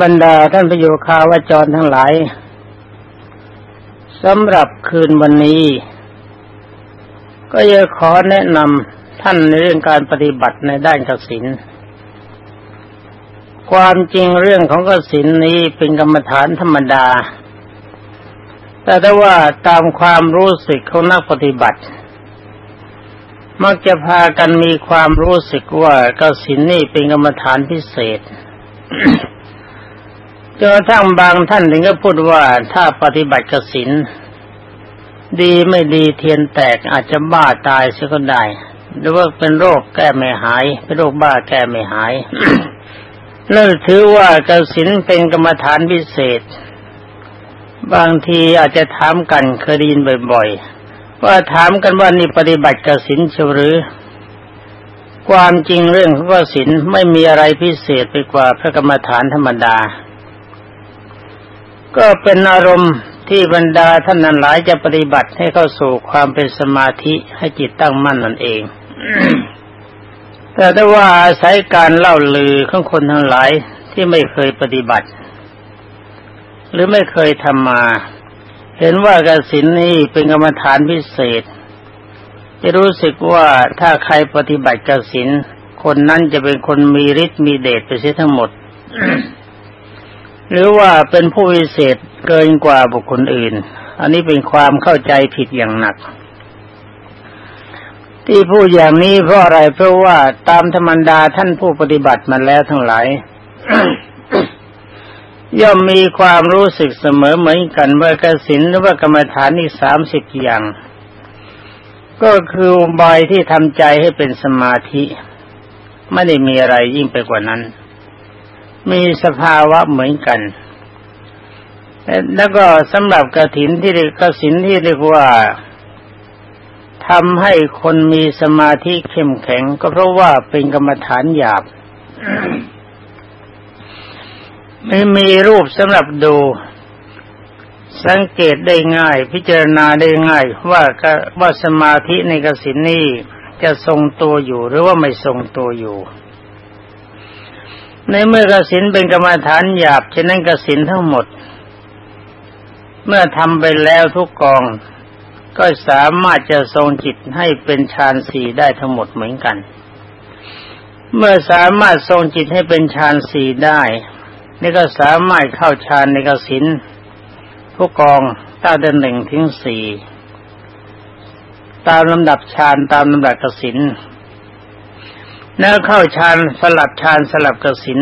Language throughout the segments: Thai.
บรรดาท่านประโยคาวาจรทั้งหลายสำหรับคืนวันนี้ ก็จะขอแนะนำท่านในเรื่องการปฏิบัติในด้านกสินความจริงเรื่องของกสินนี้เป็นกรรมฐานธรรมดา แต่ถ้าว่าตามความรู้สึกของนักปฏิบัติ มักจะพากันมีความรู้สึกว่ากสินนี่เป็นกรรมฐานพิเศษ จนกระทั่งบางท่านถึงก็พูดว่าถ้าปฏิบัติกสินดีไม่ดีเทียนแตกอาจจะบ้าตายเสียก็ได้ หรือว่าเป็นโรคแก้ไม่หาย เป็นโรคบ้าแก้ไม่หายนั่นถือว่ากสินเป็นกรรมฐานพิเศษ บางทีอาจจะถามกันเคยได้ยินบ่อย ๆ ว่าถามกันว่านี่ปฏิบัติกสินเชหรือ ความจริงเรื่องของกสินไม่มีอะไรพิเศษไปกว่าพระกรรมฐานธรรมดา ก็เป็นอารมณ์ที่บรรดาท่านนั้นหลายจะปฏิบัติให้เข้าสู่ความเป็นสมาธิให้จิตตั้งมั่นนั่นเอง แต่ถ้าว่าอาศัยการเล่าลือของคนทั้งหลายที่ไม่เคยปฏิบัติ หรือไม่เคยทำมา เห็นว่ากสินนี้เป็นกรรมฐานพิเศษ จะรู้สึกว่าถ้าใครปฏิบัติกสินคนนั้นจะเป็นคนมีฤทธิ์มีเดชไปเสียทั้งหมด หรือว่าเป็นผู้วิเศษเกินกว่าบุคคลอื่น อันนี้เป็นความเข้าใจผิดอย่างหนัก ที่พูดอย่างนี้เพราะอะไรเพราะว่าตามธรรมดาท่านผู้ปฏิบัติมาแล้วทั้งหลายย่อมมีความรู้สึกเสมอเหมือนกันว่ากสินหรือว่ากรรมฐานอีกสามสิบอย่าง ก็คืออุบายที่ทำใจให้เป็นสมาธิไม่ได้มีอะไรยิ่งไปกว่านั้น มีสภาวะเหมือนกันแล้วก็สำหรับกระถินที่เรียกกสินที่เรียกว่าทำให้คนมีสมาธิเข้มแข็ง ก็เพราะว่าเป็นกรรมฐานหยาบ ไม่มีรูปสำหรับดู สังเกตได้ง่าย พิจารณาได้ง่าย ว่าว่าสมาธิในกสินนี้จะทรงตัวอยู่หรือว่าไม่ทรงตัวอยู่ ในเมื่อกสินเป็นกรรมฐานหยาบฉะนั้นกสินทั้งหมด เมื่อทำไปแล้วทุกกอง ก็สามารถจะทรงจิตให้เป็นฌานสี่ได้ทั้งหมดเหมือนกัน เมื่อสามารถทรงจิตให้เป็นฌานสี่ได้ นี่ก็สามารถเข้าฌานในกสิน ผู้กองตั้งแต่หนึ่งถึงสี่ตามลำดับฌานตามลำดับกสินแล้วเข้าฌานสลับฌานสลับกสิน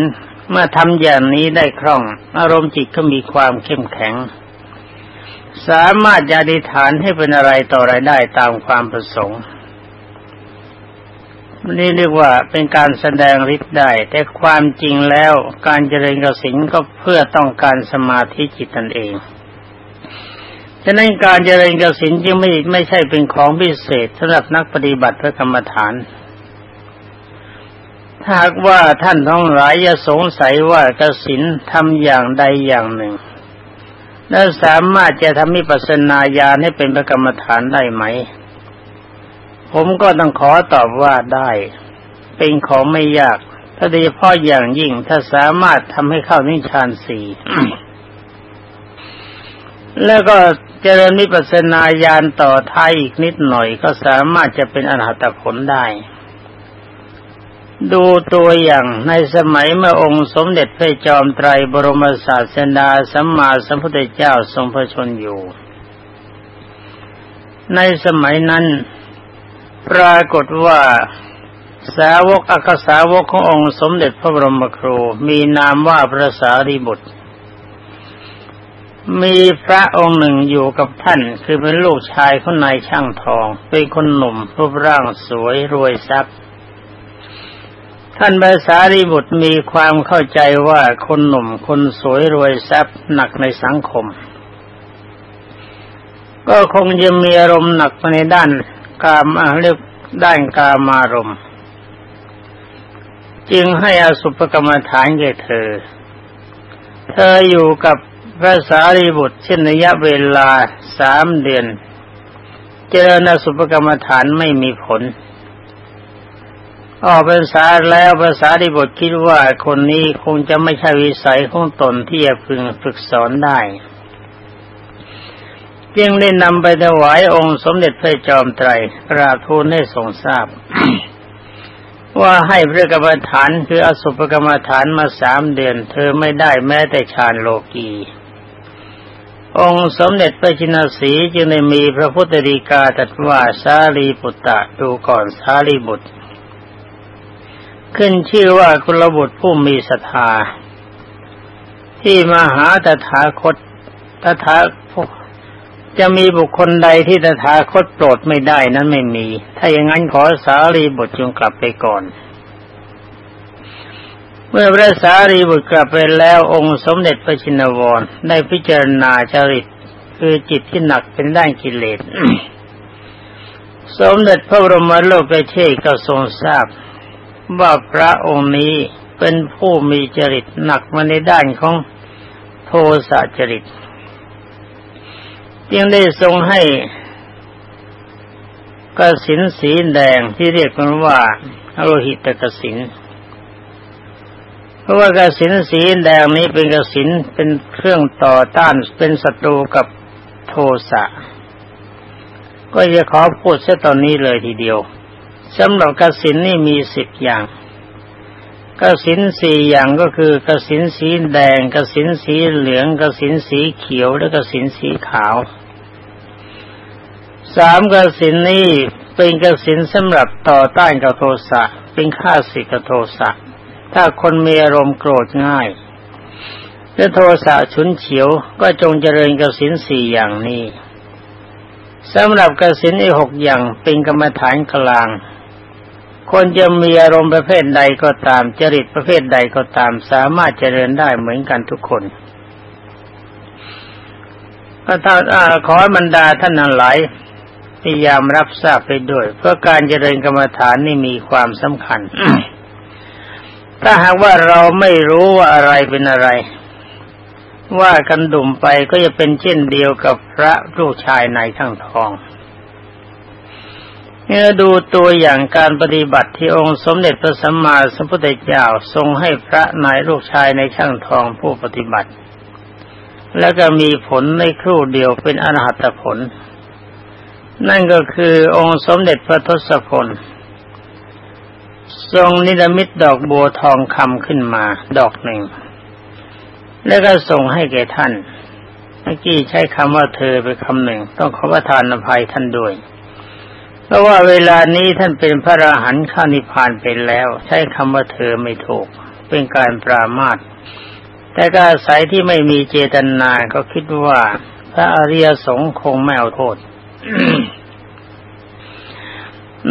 เมื่อทำอย่างนี้ได้คล่อง อารมณ์จิตก็มีความเข้มแข็ง สามารถจะอธิฐานให้เป็นอะไรต่ออะไรได้ตามความประสงค์นี่เรียกว่าเป็นการแสดงฤทธิ์ได้ แต่ความจริงแล้วการเจริญกสิงก็เพื่อต้องการสมาธิจิตตนเอง ฉะนั้นการเจริญกสินจึงไม่ไม่ใช่เป็นของพิเศษสำหรับนักปฏิบัติพระกรรมฐานถ้าหากว่าท่านท้องหลายจะสงสัยว่ากสินทำอย่างใดอย่างหนึ่งแล้วสามารถจะทำมิปัสนาญาณให้เป็นประกรรมฐานได้ไหม ผมก็ต้องขอตอบว่าได้ เป็นของไม่ยาก ถ้าโดยเฉพาะอย่างยิ่งถ้าสามารถทำให้เข้านิชานสี่ แล้วก็เจริญมิปัสนาญาณต่อท้ายอีกนิดหน่อยก็สามารถจะเป็นอรหัตผลได้ ดูตัวอย่างในสมัยเมื่อองค์สมเด็จพระจอมไตรบรมศาสดาสัมมาสัมพุทธเจ้าทรงพระชนอยู่ ในสมัยนั้น ปรากฏว่าสาวกอักษาวกขององค์สมเด็จพระบรมครูมีนามว่าพระสารีบุตร มีพระองค์หนึ่งอยู่กับท่าน คือเป็นลูกชายของนายช่างทอง เป็นคนหนุ่มรูปร่างสวยรวยทรัพย์ ท่านภาษารีบุตรมีความเข้าใจว่าคนหนุ่มคนสวยรวยทรัพย์หนักในสังคม ก็คงจะมีอารมณ์หนักในด้านกามเรียกด้านกามารมณ์ จึงให้อสุภกรรมฐานแก่เธอ เธออยู่กับ พระสารีบุตรเช่นระยะเวลาสามเดือน เจริญสุภกรรมฐานไม่มีผล ออกเป็นสาแล้วภาษาดิบทคิดว่าคนนี้คงจะไม่ใช่วิสัยของตนที่จะพึงฝึกสอนได้จึงได้นำไปถวายองค์สมเด็จพระจอมไตรกราบทูลให้ทรงทราบ ว่าให้พระกรรมฐานคืออสุภกรรมฐานมาสามเดือน เธอไม่ได้แม้แต่ฌานโลกี องค์สมเด็จพระจินสีจึงได้มีพระพุทธดีกาตรัสว่าสารีปุตตะดูก่อนสารีบุตร ขึ้นชื่อว่ากุลบุตรผู้มีศรัทธาที่มาหาตถาคตตถาจะมีบุคคลใดที่ตถาคตโปรดไม่ได้นั้นไม่มี ถ้าอย่างนั้นขอสารีบุตรจงกลับไปก่อน เมื่อพระสารีบุตรกลับไปแล้วองค์สมเด็จพระชินวรได้พิจารณาจริตคือจิตที่หนักเป็นด้านกิเลส สมเด็จพระบรมโลกเชษก็ทรงทราบ ว่าพระองค์นี้เป็นผู้มีจริตหนักมาในด้านของโทสะจริตจึงได้ทรงให้กสินสีแดงที่เรียกกันว่าโลหิตกสิน เพราะว่ากสินสีแดงนี้เป็นกสินเป็นเครื่องต่อต้านเป็นศัตรูกับโทสะ ก็จะขอพูดเสียตอนนี้เลยทีเดียวสำหรับกสินนี่มีสิบอย่างกสินสี่อย่างก็คือกสินสีแดงกสินสีเหลืองกสินสีเขียวและกสินสีขาวสามกสินนี้เป็นกสินสำหรับต่อต้านกับโทสะเป็นข้าศึกกับโทสะ ถ้าคนมีอารมณ์โกรธง่ายและโทสะฉุนเฉียวก็จงเจริญกสินสี่อย่างนี้สำหรับกสินอีหกอย่างเป็นกรรมฐานกลาง คนจะมีอารมณ์ประเภทใดก็ตามจริตประเภทใดก็ตามสามารถเจริญได้เหมือนกันทุกคนก็ถ้าขอบรรดาท่านหลายพยายามรับทราบไปด้วย เพื่อการเจริญกรรมฐานนี่มีความสำคัญ ถ้าหากว่าเราไม่รู้ว่าอะไรเป็นอะไร ว่ากันดุ่มไปก็จะเป็นเช่นเดียวกับพระลูกชายในทั้งทองเมื่อดูตัวอย่างการปฏิบัติที่องค์สมเด็จพระสัมมาสัมพุทธเจ้าทรงให้พระนายลูกชายในช่างทองผู้ปฏิบัติ แล้วก็มีผลในครู่เดียวเป็นอรหัตผล นั่นก็คือองค์สมเด็จพระทศพล ทรงนิรมิตดอกบัวทองคำขึ้นมา ดอกหนึ่ง แล้วก็ส่งให้แก่ท่าน เมื่อกี้ใช้คำว่าเธอไปคำหนึ่ง ต้องขอประทานอภัยท่านด้วยเพราะว่าเวลานี้ท่านเป็นพระอราหันต์ข้านิพพานไปแล้ว ใช้คำว่าเธอไม่ถูก เป็นการปรามาทแต่ก็อาศัยที่ไม่มีเจตนาก็คิดว่า พระอริยสงฆ์คงไม่เอาโทษ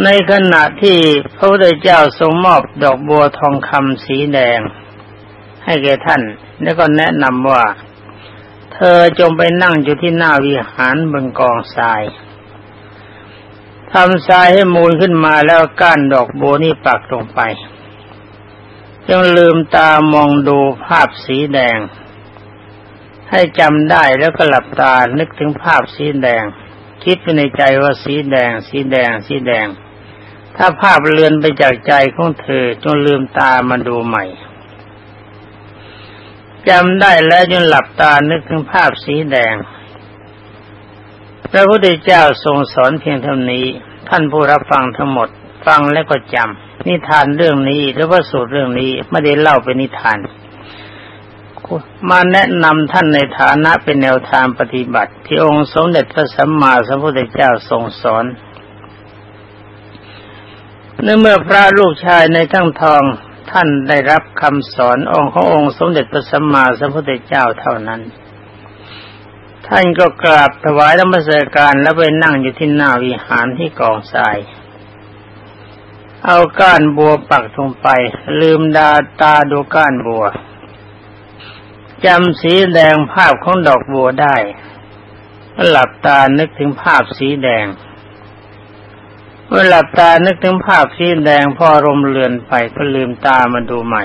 ในขณะที่พระพุทธเจ้าทรงมอบดอกบัวทองคำสีแดง ให้แก่ท่าน แล้วก็แนะนำว่า เธอจงไปนั่งอยู่ที่หน้าวิหารบนกองทรายทำทรายให้มูลขึ้นมาแล้วก้านดอกโบนี่ปักลงไปยังลืมตามองดูภาพสีแดง ให้จำได้แล้วก็หลับตานึกถึงภาพสีแดง คิดไปในใจว่าสีแดง สีแดง สีแดง ถ้าภาพเลือนไปจากใจของเธอจนลืมตามาดูใหม่จำได้แล้วจนหลับตานึกถึงภาพสีแดงพระพุทธเจ้าทรงสอนเพียงเท่านี้ ท่านผู้รับฟังทั้งหมด ฟังแล้วก็จำนิทานเรื่องนี้หรือว่าสูตรเรื่องนี้ไม่ได้เล่าเป็นนิทาน มาแนะนำท่านในฐานะเป็นแนวทางปฏิบัติ ที่องค์สมเด็จพระสัมมาสัมพุทธเจ้าทรงสอน เมื่อพระลูกชายในทั้งทองท่านได้รับคำสอนองค์ขององค์สมเด็จพระสัมมาสัมพุทธเจ้าเท่านั้น ท่านก็กราบถวายธรรมสการแล้วไปนั่งอยู่ที่หน้าวิหารที่กองทราย เอาก้านบัวปักลงไป ลืมดาตาดูก้านบัวจำสีแดงภาพของดอกบัวได้หลับตานึกถึงภาพสีแดง เมื่อหลับตานึกถึงภาพสีแดงพอรมเลือนไปก็ลืมตามาดูใหม่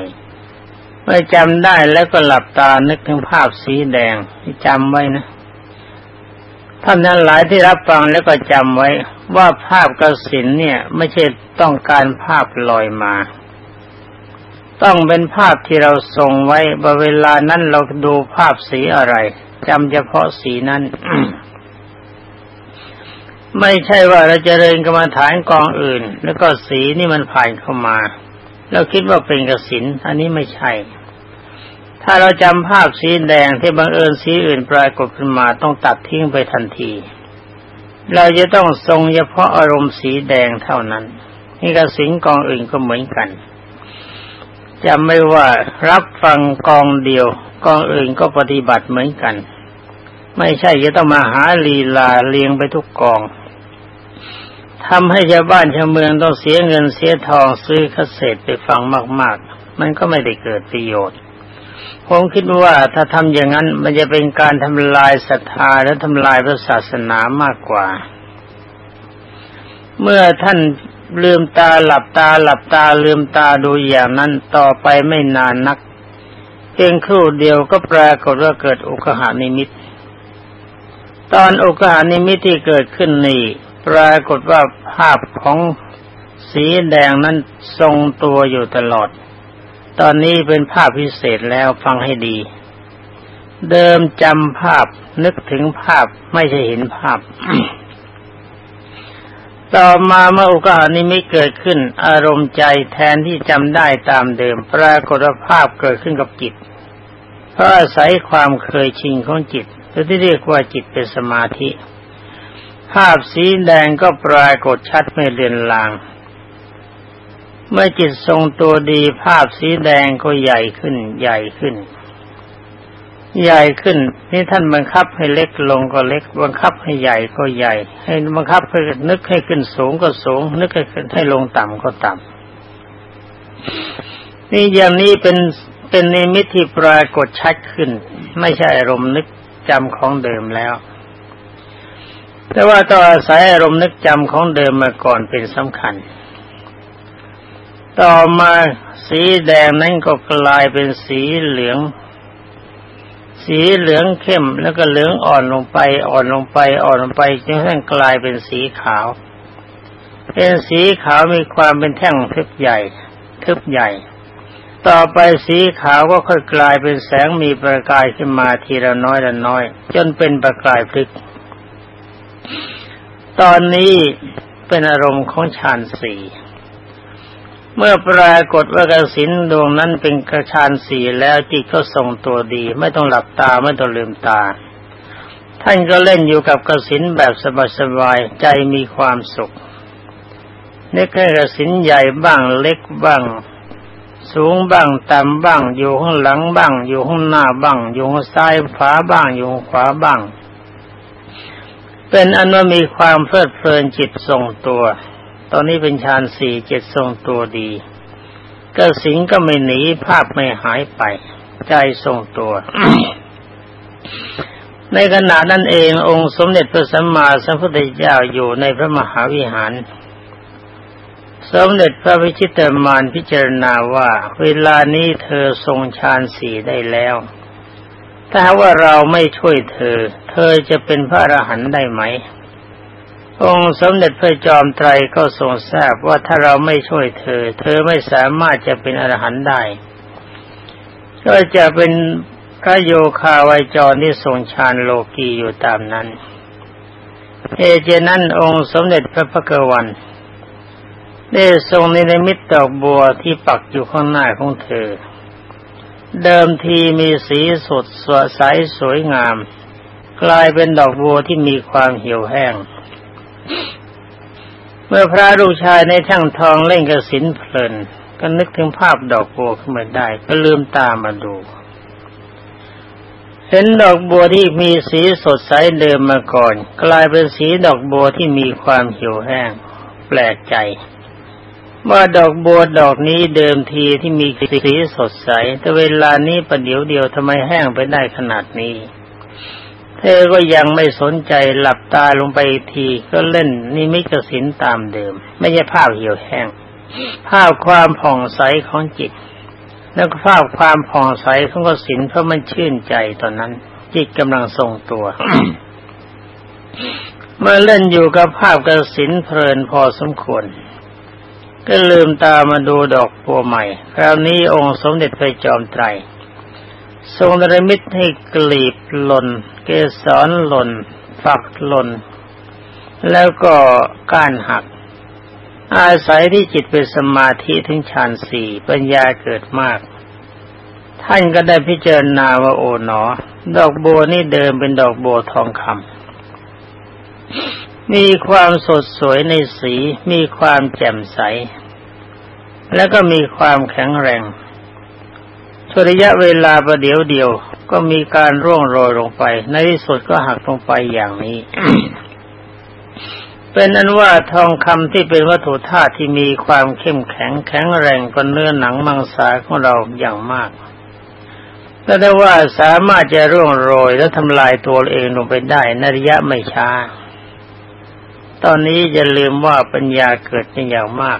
เมื่อจำได้แล้วก็หลับตานึกถึงภาพสีแดงที่จำไว้นะท่านนั้นหลายที่รับฟังแล้วก็จำไว้ ว่าภาพกสินเนี่ย ไม่ใช่ต้องการภาพลอยมา ต้องเป็นภาพที่เราส่งไว้บเวลานั้นเราดูภาพสีอะไรจำเฉพาะสีนั้น ไม่ใช่ว่าเราจะเริญกรรมฐานกองอื่น แล้วก็สีนี่มันผ่านเข้ามาเราคิดว่าเป็นกสินอันนี้ไม่ใช่ ถ้าเราจำภาพสีแดงที่บังเอิญสีอื่นปรากฏขึ้นมาต้องตัดทิ้งไปทันที เราจะต้องทรงเฉพาะอารมณ์สีแดงเท่านั้นนี่กสินกองอื่นก็เหมือนกันจะไม่ว่ารับฟังกองเดียว กองอื่นก็ปฏิบัติเหมือนกัน ไม่ใช่จะต้องมาหาลีลาเลียงไปทุกกอง ทำให้ชาวบ้านชาวเมืองต้องเสียเงินเสียทองซื้อคาเซ็ตไปฟังมาก ๆ มันก็ไม่ได้เกิดประโยชน์ ผมคิดว่าถ้าทำอย่างนั้นมันจะเป็นการทำลายศรัทธาและทำลายพระศาสนามากกว่า เมื่อท่านลืมตาหลับตาหลับตาลืมตาดูอย่างนั้นต่อไปไม่นานนักเพียงครู่เดียวก็ปรากฏว่าเกิดอุกหานิมิต ตอนอุกหานิมิตที่เกิดขึ้นนี่ ปรากฏว่าภาพของสีแดงนั้นทรงตัวอยู่ตลอด ตอนนี้เป็นภาพพิเศษแล้วฟังให้ดี เดิมจำภาพนึกถึงภาพไม่ใช่เห็นภาพ ต่อมาเมื่ออุกานิมิเกิดขึ้น อารมณ์ใจแทนที่จำได้ตามเดิม ปรากฏว่าภาพเกิดขึ้นกับจิต เพราะอาศัยความเคยชินของจิตหรือที่เรียกว่าจิตเป็นสมาธิ ภาพสีแดงก็ปรากฏชัดไม่เลือนลาง เมื่อจิตทรงตัวดีภาพสีแดงก็ใหญ่ขึ้น ใหญ่ขึ้น ใหญ่ขึ้น นี่ท่านบังคับให้เล็กลงก็เล็ก บังคับให้ใหญ่ก็ใหญ่ ให้บังคับให้นึกให้ขึ้นสูงก็สูง นึกให้ให้ลงต่ำก็ต่ำนี่อย่างนี้เป็นเป็นนิมิตที่ปรากฏชัดขึ้น ไม่ใช่อารมณ์นึกจำของเดิมแล้ว แต่ว่าต้องอาศัยอารมณ์นึกจำของเดิมมาก่อนเป็นสำคัญ ต่อมาสีแดงนั้นก็กลายเป็นสีเหลือง สีเหลืองเข้มแล้วก็เหลืองอ่อนลงไป อ่อนลงไป อ่อนลงไปจนกระทั่งกลายเป็นสีขาว เป็นสีขาวมีความเป็นแท่งทึบใหญ่ ทึบใหญ่ ต่อไปสีขาวก็ค่อยกลายเป็นแสงมีประกายขึ้นมาทีละน้อยละน้อย จนเป็นประกายพลิก ตอนนี้เป็นอารมณ์ของฌานสี่เมื่อปรากฏว่ากสินดวงนั้นเป็นกระชานสี่แล้วจิตก็ทรงตัวดี ไม่ต้องหลับตาไม่ต้องลืมตา ท่านก็เล่นอยู่กับกสินแบบสบายๆใจมีความสุขนี่แค่กสินใหญ่บ้างเล็กบ้าง สูงบ้างต่ำบ้าง อยู่ข้างหลังบ้าง อยู่ข้างหน้าบ้าง อยู่ข้างซ้ายขวาบ้างอยู่ข้างขวาบ้าง เป็นอันว่ามีความเพลิดเพลินจิตทรงตัว ตอนนี้เป็นฌานสี่จิตทรงตัวดีก็สิงก็ไม่หนีภาพไม่หายไป ใจทรงตัว ในขณะนั้นเององค์สมเด็จพระสัมมาสัมพุทธเจ้าอยู่ในพระมหาวิหาร สมเด็จพระวิชิตมานพิจารณาว่า เวลานี้เธอทรงฌานสี่ได้แล้ว ถ้าว่าเราไม่ช่วยเธอ เธอจะเป็นพระอรหันต์ได้ไหม องค์สมเด็จพระจอมไตรก็ทรงทราบว่าถ้าเราไม่ช่วยเธอ เธอไม่สามารถจะเป็นอรหันต์ได้ ก็จะเป็นพระโยคาวายจรที่ทรงฌานโลกีอยู่ตามนั้น เอเจนั้นองค์สมเด็จพระพักวันได้ทรงในนมิตดอกบัวที่ปักอยู่ข้างหน้าของเธอ เดิมทีมีสีสดสวใสสวยงาม กลายเป็นดอกบัวที่มีความเหี่ยวแห้ง เมื่อพระลูกชายในช่างทองเล่นกระสินเพลิน ก็นึกถึงภาพดอกบัวขึ้นมาได้ ก็ลืมตามาดู เห็นดอกบัวที่มีสีสดใสเดิมมาก่อน กลายเป็นสีดอกบัวที่มีความเหี่ยวแห้ง แปลกใจ ว่าดอกบัวดอกนี้เดิมทีที่มีสีสดใส แต่เวลานี้ประเดี๋ยวเดียวทำไมแห้งไปได้ขนาดนี้ เธอก็ยังไม่สนใจหลับตาลงไปทีก็เล่นนิมิตสินตามเดิม ไม่ใช่ภาพเหี่ยวแห้ง ภาพความผ่องใสของจิต แล้วก็ภาพความผ่องใสของกสินเพราะมันชื่นใจตอนนั้น จิตกำลังทรงตัวเมื่อเล่นอยู่กับภาพกระสินเพลินพอสมควร ก็ลืมตามาดูดอกบัวใหม่ คราวนี้องค์สมเด็จพระจอมไตร ทรงดรมิตให้กลีบหล่น เกสรหล่น ฝักหล่น แล้วก็ก้านหัก อาศัยที่จิตเป็นสมาธิถึงฌานสี่ปัญญาเกิดมาก ท่านก็ได้พิจารณาว่าโอ๋หนอ ดอกบัวนี่เดิมเป็นดอกบัวทองคำ มีความสดสวยในสี มีความแจ่มใส แล้วก็มีความแข็งแรงช่วระยะเวลาประเดี๋ยวเดียว ก็มีการร่วงโรยลงไป ในที่สุดก็หักลงไปอย่างนี้ เป็นอันว่าทองคำที่เป็นวัตถุธาตุที่มีความเข้มแข็งแข็งแรงกว่าเนื้อหนังมังสาของเราอย่างมากก็ได้ว่าสามารถจะร่วงโรยและทำลายตัวเองลงไปได้ในระยะไม่ช้า ตอนนี้อย่าลืมว่าปัญญาเกิดเป็นอย่างมาก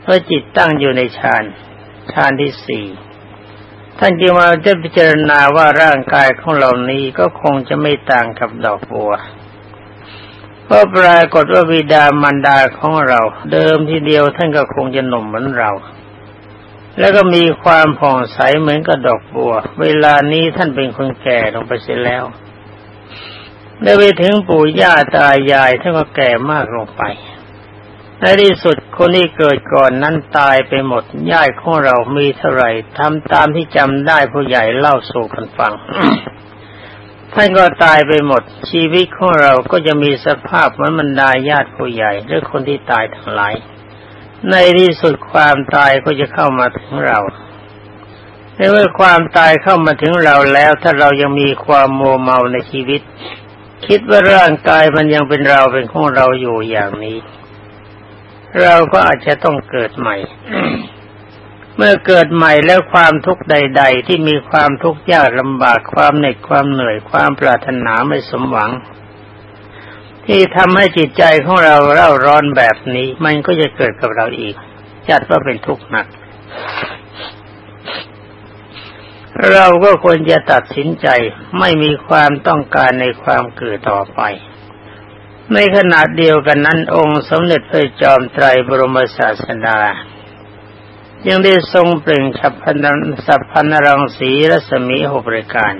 เพราะจิตตั้งอยู่ในฌานฌานที่สี่ท่านจึงมาจะพิจารณาว่าร่างกายของเรานี้ก็คงจะไม่ต่างกับดอกบัวเพราะปรากฏว่าวิดามารดาของเรา เดิมทีเดียวท่านก็คงจะหนุ่มเหมือนเรา แล้วก็มีความผ่องใสเหมือนกับดอกบัว เวลานี้ท่านเป็นคนแก่ลงไปเสียแล้ว ได้ไปถึงปู่ย่าตายายท่านก็แก่มากลงไปในที่สุดคนที่เกิดก่อนนั้นตายไปหมดญาติของเรามีเท่าไหร่ทำตามที่จำได้ผู้ใหญ่เล่าสู่กันฟังท่านก็ตายไปหมด ชีวิตของเราก็จะมีสภาพเหมือนบรรดาญาติผู้ใหญ่หรือคนที่ตายทั้งหลาย ในที่สุดความตายก็จะเข้ามาถึงเราในเมื่อความตายเข้ามาถึงเราแล้ว ถ้าเรายังมีความโมเมาในชีวิต คิดว่าร่างกายมันยังเป็นเราเป็นของเราอยู่อย่างนี้ เราก็อาจจะต้องเกิดใหม่ เมื่อเกิดใหม่แล้วความทุกข์ใด ๆ ที่มีความทุกข์ยากลำบากความเหน็ดความเหนื่อยความปรารถนาไม่สมหวัง ที่ทำให้จิตใจของเราเร่าร้อนแบบนี้ มันก็จะเกิดกับเราอีก จัดว่าเป็นทุกข์หนัก เราก็ควรจะตัดสินใจไม่มีความต้องการในความเกิดต่อไป ในขณะเดียวกันนั้น องค์สมเด็จพระจอมไตรบรมศาสดายังได้ทรงเปล่งฉับพันสัพพันรังสีรัศมีหกประการ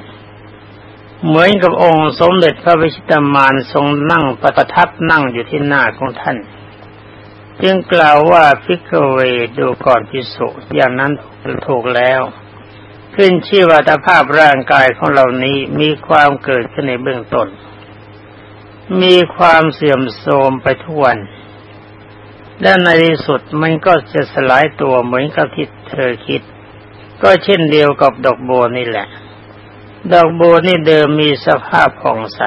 เหมือนกับองค์สมเด็จพระวิชิตามานทรงนั่งประทับนั่งอยู่ที่หน้าของท่าน จึงกล่าวว่าพิกเวดูก่อนพิสุอย่างนั้นถูกแล้ว ขึ้นชื่อว่าตภาพร่างกายของเหล่านี้มีความเกิดขึ้นในเบื้องต้น มีความเสื่อมโทรมไปทุกวันและในที่สุดมันก็จะสลายตัวเหมือนกับที่เธอคิด ก็เช่นเดียวกับดอกโบนี่แหละ ดอกโบนี่เดิมมีสภาพผ่องใส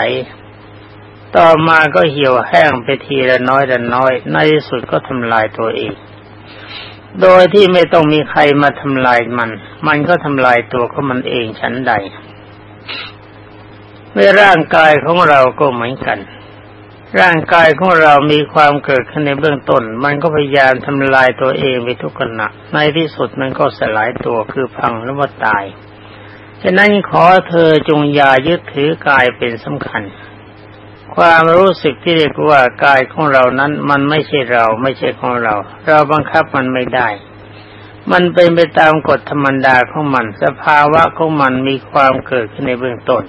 ต่อมาก็เหี่ยวแห้งไปทีละน้อยละน้อย ในที่สุดก็ทำลายตัวเอง โดยที่ไม่ต้องมีใครมาทำลายมัน มันก็ทำลายตัวของมันเองฉันใดเมื่อร่างกายของเราก็เหมือนกัน ร่างกายของเรามีความเกิดขึ้นในเบื้องต้น มันก็พยายามทำลายตัวเองไปทุกขณะ ในที่สุดมันก็สลายตัวคือพังหรือว่าตาย ฉะนั้นขอเธอจงอย่ายึดถือกายเป็นสำคัญ ความรู้สึกที่เรียกว่ากายของเรานั้น มันไม่ใช่เรา ไม่ใช่ของเรา เราบังคับมันไม่ได้ มันเป็นไปตามกฎธรรมดาของมัน สภาวะของมันมีความเกิดขึ้นในเบื้องต้น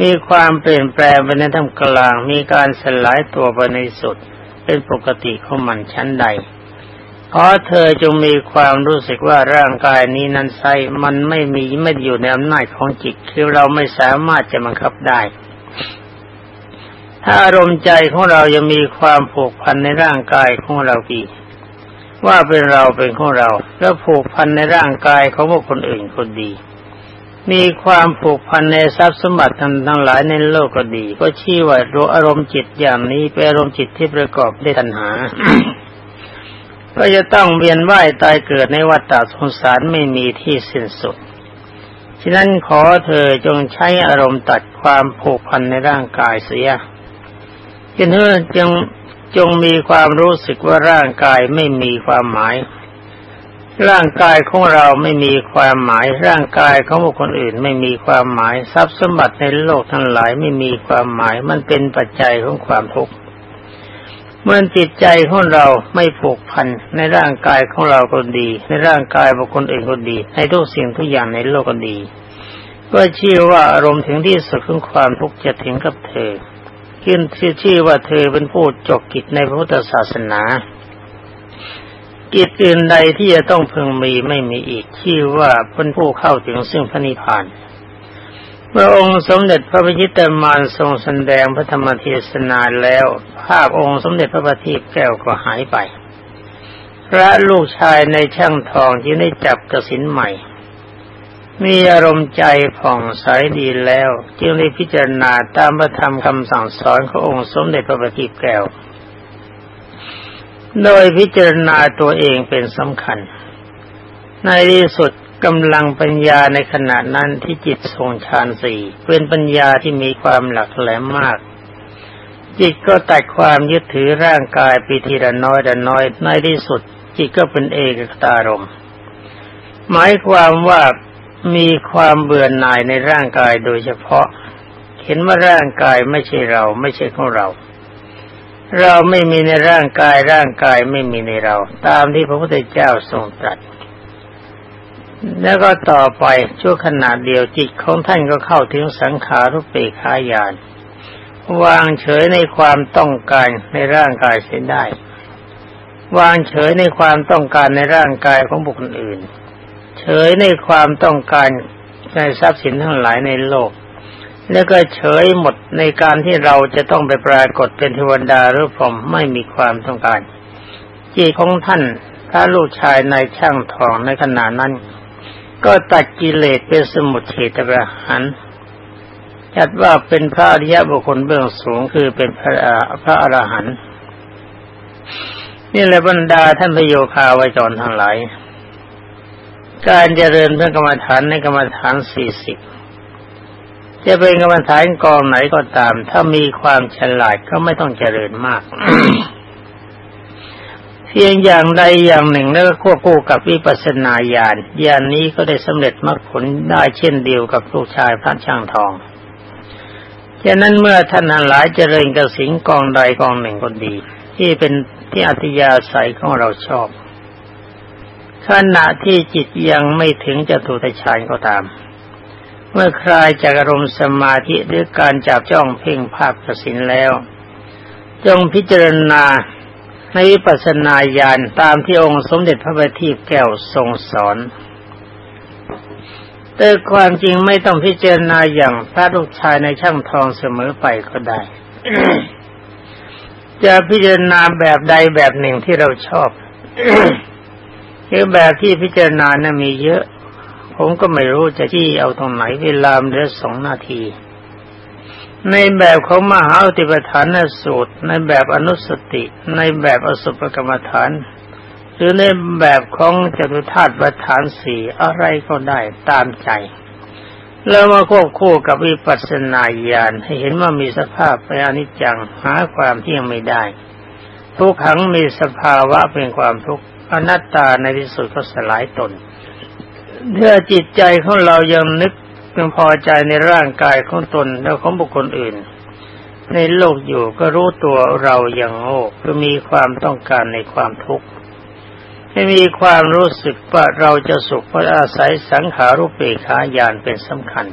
มีความเปลี่ยนแปลงไปในท่ามกลาง มีการสลายตัวไปในสุด เป็นปกติของมันชั้นใดขอเธอจงมีความรู้สึกว่าร่างกายนี้นั้นไซมันไม่มีไม่อยู่ในอำนาจของจิต คือเราไม่สามารถจะบังคับได้ ถ้าอารมณ์ใจของเรายังมีความผูกพันในร่างกายของเราอีกว่าเป็นเราเป็นของเรา แล้วผูกพันในร่างกายของบุคคลอื่นคนดี มีความผูกพันในทรัพย์สมบัติทั้งหลายในโลกก็ดี ก็ชี้ว่าอารมณ์จิตอย่างนี้เป็นอารมณ์จิตที่ประกอบด้วยตัณหา ก็จะต้องเวียนว่ายตายเกิดในวัฏฏะสงสารไม่มีที่สิ้นสุดฉะนั้นขอเธอจงใช้อารมณ์ตัดความผูกพันในร่างกายเสีย จึงจงจงมีความรู้สึกว่าร่างกายไม่มีความหมาย ร่างกายของเราไม่มีความหมาย ร่างกายของบุคคลอื่นไม่มีความหมาย ทรัพย์สมบัติในโลกทั้งหลายไม่มีความหมาย มันเป็นปัจจัยของความทุกข์เมื่อจิตใจของเราไม่ผูกพันในร่างกายของเราก็ดี ในร่างกายบุคคลอื่นก็ดี ในทุกสิ่งทุกอย่างในโลกก็ดี ก็ชื่อว่าอารมณ์ถึงที่สุดของความทุกข์จะถึงกับเธอ ขึ้นชื่อชื่อว่าเธอเป็นผู้จบกิจในพระพุทธศาสนา กิจอื่นใดที่จะต้องพึงมีไม่มีอีกชื่อว่าเป็นผู้เข้าถึงซึ่งพระนิพพานเมื่อองค์สมเด็จพระพิชิตมารทรงแสดงพระธรรมเทศนาแล้ว ภาพองค์สมเด็จพระบัณฑิตแก้วก็หายไป พระลูกชายในช่างทองที่ได้จับกระสินใหม่ มีอารมณ์ใจผ่องใสดีแล้ว จึงได้พิจารณาตามพระธรรมคำสั่งสอนขององค์สมเด็จพระบัณฑิตแก้ว โดยพิจารณาตัวเองเป็นสำคัญ ในที่สุดกำลังปัญญาในขณะนั้นที่จิตทรงฌานสี่เป็นปัญญาที่มีความหลักแหลมมาก จิตก็ตัดความยึดถือร่างกายไปทีละน้อยละน้อยในที่สุด จิตก็เป็นเอกตารมหมายความว่า มีความเบื่อหน่ายในร่างกายโดยเฉพาะ เห็นว่าร่างกายไม่ใช่เรา ไม่ใช่ของเรา เราไม่มีในร่างกายร่างกายไม่มีในเรา ตามที่พระพุทธเจ้าทรงตรัส แล้วก็ต่อไปชั่วขณะเดียวจิตของท่านก็เข้าถึงสังขารุปเปขายาน วางเฉยในความต้องการในร่างกายเสียได้ วางเฉยในความต้องการในร่างกายของบุคคลอื่น เฉยในความต้องการในทรัพย์สินทั้งหลายในโลก แล้วก็เฉยหมดในการที่เราจะต้องไปปรากฏเป็นเทวดาหรือพรหมไม่มีความต้องการ จิตของท่านถ้าลูกชายในช่างทองในขณะนั้น ก็ตัดกิเลสเป็นสมุทเฉตประหันจัดว่าเป็นพระอริยบุคคลเบื้องสูงคือเป็นพระพระอรหันต์นี่แหละบรรดาท่านพโยคาวจรทั้งหลาย การเจริญเพื่อกรรมฐานในกรรมฐานสี่สิบจะเป็นกรรมฐานกองไหนก็ตาม ถ้ามีความฉลาดก็ไม่ต้องเจริญมาก เพียงอย่างใดอย่างหนึ่งแล้วก็ควบคู่กับวิปัสสนาญาณญาณนนี้ก็ได้สำเร็จมรรคผลได้เช่นเดียวกับลูกชายพระช่างทองฉะนั้นเมื่อท่านหลายเจริญกระสิงกองใดกองหนึ่งก็ดี ที่เป็นที่อัธยาศัยของเราชอบ ขณะที่จิตยังไม่ถึงจะตุตฌานก็ตาม เมื่อคลายจากอารมณ์สมาธิหรือการจับจ้องเพ่งภาพกระสินแล้ว จงพิจารณาในวิปัสสนาญาณตามที่องค์สมเด็จพระบัณฑิตแก้วทรงสอน แต่ความจริงไม่ต้องพิจารณาอย่างพระลูกชายในช่างทองเสมอไปก็ได้ จะพิจารณาแบบใดแบบหนึ่งที่เราชอบ คือแบบที่พิจารณานะ่ะมีเยอะ ผมก็ไม่รู้จะที่เอาตรงไหนเวลาเหลือสองนาที ในแบบของมหาอุติปฐานสูตร ในแบบอนุสติ ในแบบอสุภกรรมฐานหรือในแบบของจตุธาตุประฐานสี่อะไรก็ได้ตามใจ แล้วมาควบคู่กับวิปัสสนาญาณให้เห็นว่ามีสภาพเป็นอนิจจังหาความที่ยังไม่ได้ ทุกขังมีสภาวะเป็นความทุกข์ อนัตตาในที่สุดก็สลายตนเมื่อจิตใจของเรายังนึกเพียงพอใจในร่างกายของตนและของบุคคลอื่น ในโลกอยู่ก็รู้ตัวเราอย่างโง่คือมีความต้องการในความทุกข์ไม่มีความรู้สึกว่าเราจะสุขเพราะอาศัยสังขารุปเปขายานเป็นสำคัญ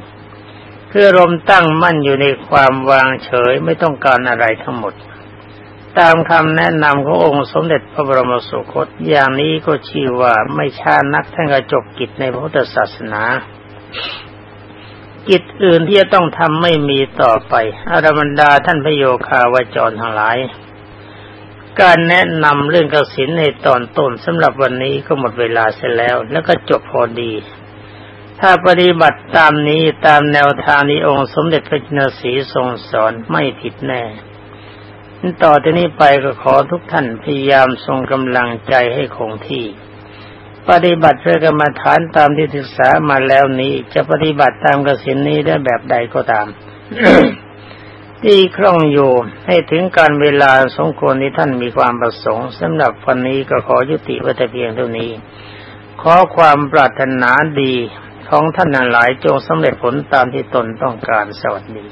เพื่อรมตั้งมั่นอยู่ในความวางเฉยไม่ต้องการอะไรทั้งหมด ตามคำแนะนำขององค์สมเด็จพระบรมสุคตอย่างนี้ก็ชื่อว่าไม่ช้านักท่านก็จบกิจในพระพุทธศาสนา กิจอื่นที่จะต้องทำไม่มีต่อไปอารบรรดาท่านพโยคาวาจรทั้งหลาย การแนะนำเรื่องกสินในตอนต้นสำหรับวันนี้ก็หมดเวลาเสร็จแล้ว แล้วก็จบพอดี ถ้าปฏิบัติตามนี้ตามแนวทางนี้องค์สมเด็จพระจินสีทรงสอนไม่ผิดแน่ ต่อจากนี้ไปก็ขอทุกท่านพยายามทรงกำลังใจให้คงที่ ปฏิบัติเพื่อกรรมฐานตามที่ศึกษามาแล้วนี้ จะปฏิบัติตามกสินนี้ได้แบบใดก็ตามที่คล่องอยู่ให้ถึงการเวลาสมควรที่ท่านมีความประสงค์สำหรับวันนี้ก็ขอยุติวัตเพียงเท่านี้ ขอความปรารถนาดีของท่านหลายจงสำเร็จผลตามที่ตนต้องการสวัสดี